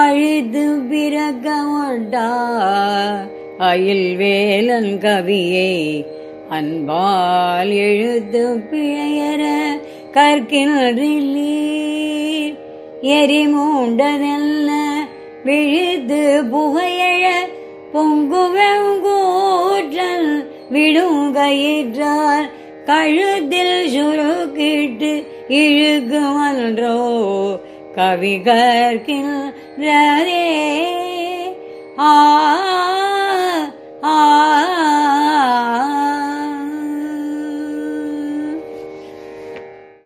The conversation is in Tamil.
அழுது பிறகவண்டா அயில் வேலன் கவியை அன்பால் எழுது பிழையர கற்கின்றீர். எரிமூண்டதெல்ல விழுது புகையழ பொங்குவெங்கூற்றல் விடுங்கயிற்றார் கழுத்தில் சுருக்கிட்டு இழுகுமன்றோ कविगर किं ररे आ